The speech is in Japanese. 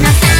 のさ